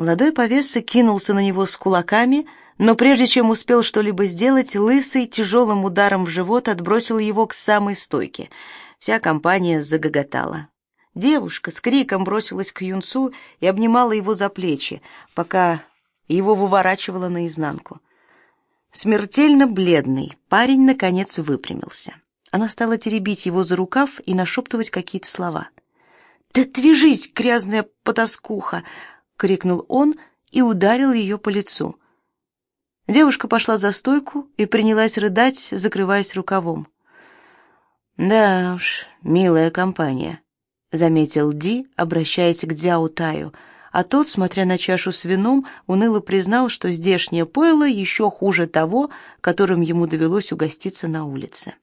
Молодой повеса кинулся на него с кулаками, но прежде чем успел что-либо сделать, лысый тяжелым ударом в живот отбросил его к самой стойке. Вся компания загоготала. Девушка с криком бросилась к юнцу и обнимала его за плечи, пока его выворачивало наизнанку. Смертельно бледный парень наконец выпрямился. Она стала теребить его за рукав и нашептывать какие-то слова. «Да отвяжись, грязная потаскуха!» — крикнул он и ударил ее по лицу. Девушка пошла за стойку и принялась рыдать, закрываясь рукавом. «Да уж, милая компания», — заметил Ди, обращаясь к Дзяо Таю, а тот, смотря на чашу с вином, уныло признал, что здешнее пойло еще хуже того, которым ему довелось угоститься на улице.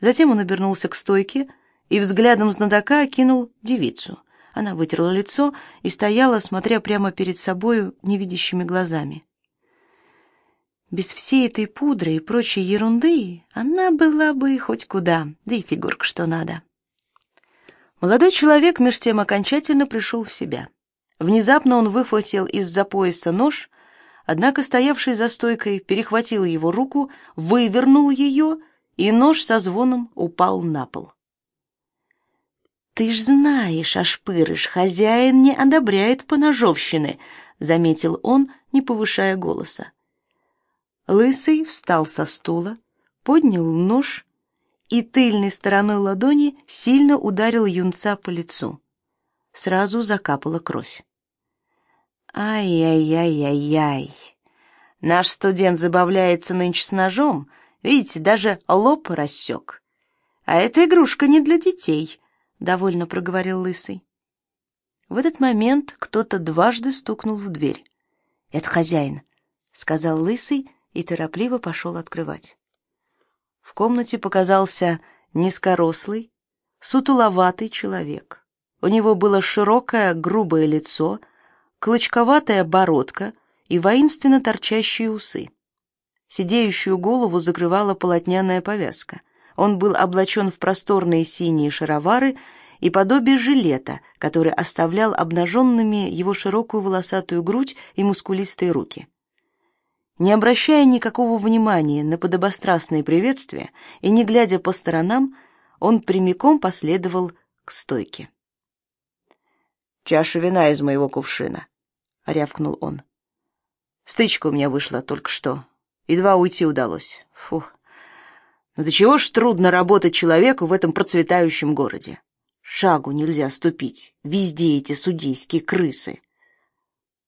Затем он обернулся к стойке и взглядом знатока окинул девицу. Она вытерла лицо и стояла, смотря прямо перед собою невидящими глазами. Без всей этой пудры и прочей ерунды она была бы хоть куда, да и фигурка что надо. Молодой человек меж тем окончательно пришел в себя. Внезапно он выхватил из-за пояса нож, однако стоявший за стойкой перехватил его руку, вывернул ее, и нож со звоном упал на пол. «Ты ж знаешь, Ашпырыш, хозяин не одобряет поножовщины», — заметил он, не повышая голоса. Лысый встал со стула, поднял нож и тыльной стороной ладони сильно ударил юнца по лицу. Сразу закапала кровь. Ай-яй-яй-яй-яй. Наш студент забавляется нынче с ножом, видите, даже лоб рассек. А эта игрушка не для детей, довольно проговорил лысый. В этот момент кто-то дважды стукнул в дверь. Это хозяин, сказал лысый и торопливо пошел открывать. В комнате показался низкорослый, сутуловатый человек. У него было широкое, грубое лицо, клочковатая бородка и воинственно торчащие усы. Сидеющую голову закрывала полотняная повязка. Он был облачен в просторные синие шаровары и подобие жилета, который оставлял обнаженными его широкую волосатую грудь и мускулистые руки. Не обращая никакого внимания на подобострастные приветствия и не глядя по сторонам, он прямиком последовал к стойке. «Чаша вина из моего кувшина», — рявкнул он. «Стычка у меня вышла только что. Едва уйти удалось. Фух. Ну до чего ж трудно работать человеку в этом процветающем городе. Шагу нельзя ступить. Везде эти судейские крысы».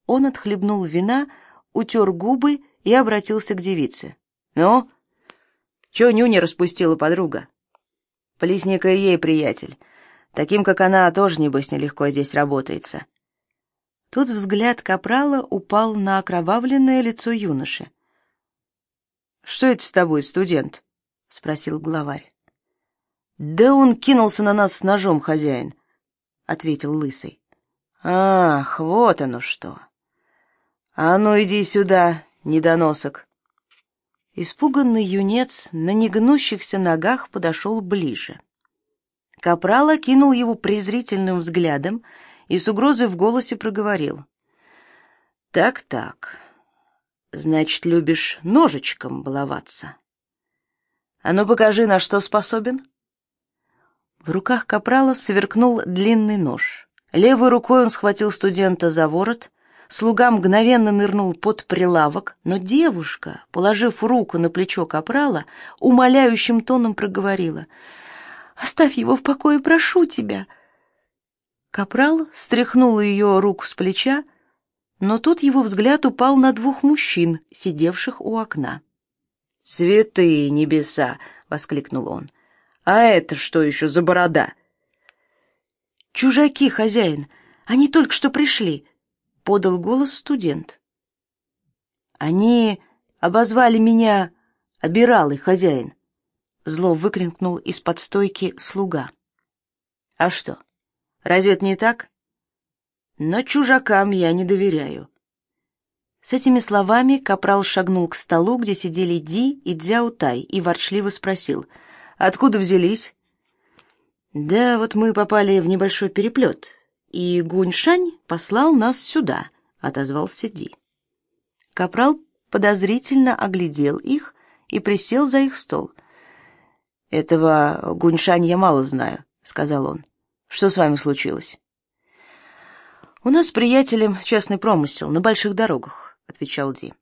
Он отхлебнул вина, утер губы и обратился к девице. «Ну, чё нюня распустила подруга?» «Плесника и ей, приятель. Таким, как она, тоже, небось, нелегко здесь работается». Тут взгляд капрала упал на окровавленное лицо юноши. «Что это с тобой, студент?» — спросил главарь. «Да он кинулся на нас с ножом, хозяин», — ответил лысый. «Ах, вот оно что! А ну иди сюда, недоносок. Испуганный юнец на негнущихся ногах подошел ближе. Капрал окинул его презрительным взглядом и с угрозой в голосе проговорил. «Так-так, значит, любишь ножичком баловаться? А ну покажи, на что способен». В руках Капрала сверкнул длинный нож. Левой рукой он схватил студента за ворот, Слуга мгновенно нырнул под прилавок, но девушка, положив руку на плечо капрала, умоляющим тоном проговорила: "Оставь его в покое, прошу тебя". Капрал стряхнул ее руку с плеча, но тут его взгляд упал на двух мужчин, сидевших у окна. «Святые небеса!» — воскликнул он. «А это что еще за борода?» «Чужаки, хозяин, они только что пришли подал голос студент. Они обозвали меня обиралый хозяин, зло выкрикнул из-под стойки слуга. А что? Разве это не так? Но чужакам я не доверяю. С этими словами капрал шагнул к столу, где сидели Ди и Дзяутай, и ворчливо спросил: "Откуда взялись?" "Да вот мы попали в небольшой переплет и Гуньшань послал нас сюда, отозвался Ди. Капрал подозрительно оглядел их и присел за их стол. Этого Гуньшань я мало знаю, сказал он. Что с вами случилось? У нас с приятелем частный промысел на больших дорогах, отвечал Ди.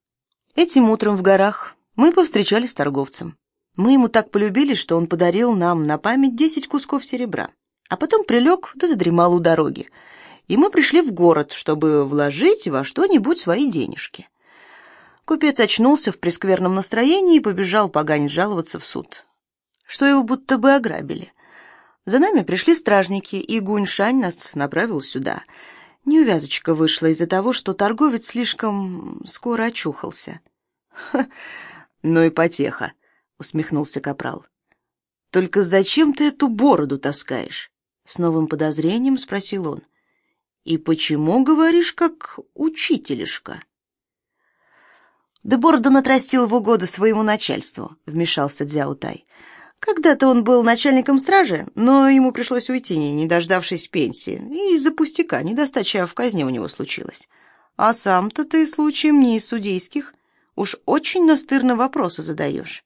Этим утром в горах мы повстречались с торговцем. Мы ему так полюбились, что он подарил нам на память десять кусков серебра, а потом прилег да задремал у дороги. И мы пришли в город, чтобы вложить во что-нибудь свои денежки. Купец очнулся в прескверном настроении и побежал поганить жаловаться в суд. Что его будто бы ограбили. За нами пришли стражники, и Гуньшань нас направил сюда. Неувязочка вышла из-за того, что торговец слишком скоро очухался. ну и потеха, усмехнулся капрал. Только зачем ты эту бороду таскаешь? С новым подозрением спросил он. И почему говоришь как учителишка? Да бороду натрастил в угоду своему начальству, вмешался Дзяутай. Когда-то он был начальником стражи, но ему пришлось уйти, не дождавшись пенсии, и из-за пустяка недостача в казне у него случилась. А сам-то ты случаем не из судейских, уж очень настырно вопросы задаешь.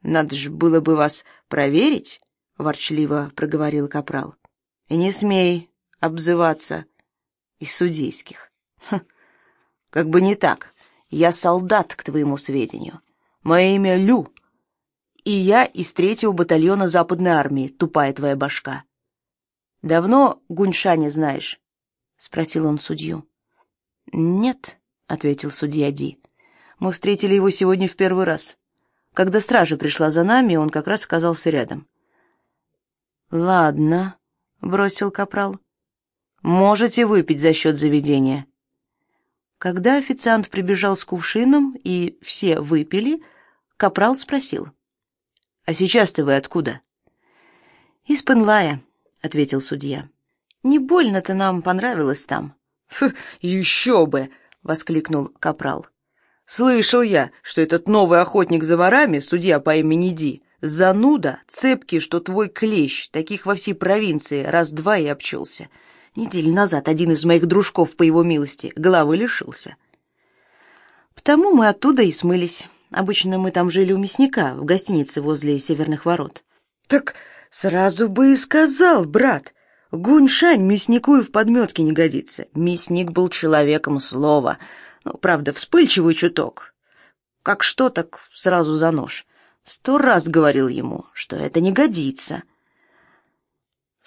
Надо же было бы вас проверить, ворчливо проговорил капрал. И не смей обзываться из судейских. Ха, как бы не так. Я солдат, к твоему сведению. Мое имя Лю, и я из третьего батальона Западной армии, тупая твоя башка. Давно Гуньшаня знаешь? спросил он судью. Нет, ответил судья Ди. Мы встретили его сегодня в первый раз. Когда стража пришла за нами, он как раз оказался рядом. Ладно, бросил капрал. Можете выпить за счет заведения. Когда официант прибежал с кувшином и все выпили, капрал спросил: "А сейчас-то вы откуда?" "Из Пенлая", ответил судья. "Не больно-то нам понравилось там". «Еще бы!" воскликнул капрал. "Слышал я, что этот новый охотник за ворами, судья по имени Ди, зануда, цепкий, что твой клещ, таких во всей провинции раз-два и обчелся. Неделю назад один из моих дружков, по его милости, головы лишился. Потому мы оттуда и смылись. Обычно мы там жили у мясника, в гостинице возле Северных ворот. Так сразу бы и сказал, брат. Гуньшань мяснику и в подметке не годится. Мясник был человеком слова. Ну, правда, вспыльчивый чуток. Как что, так сразу за нож. Сто раз говорил ему, что это не годится.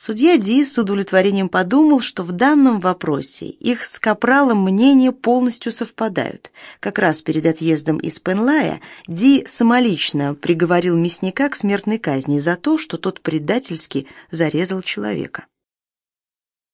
Судья Ди с удовлетворением подумал, что в данном вопросе их с Капралом мнения полностью совпадают. Как раз перед отъездом из Пенлая Ди самолично приговорил мясника к смертной казни за то, что тот предательски зарезал человека.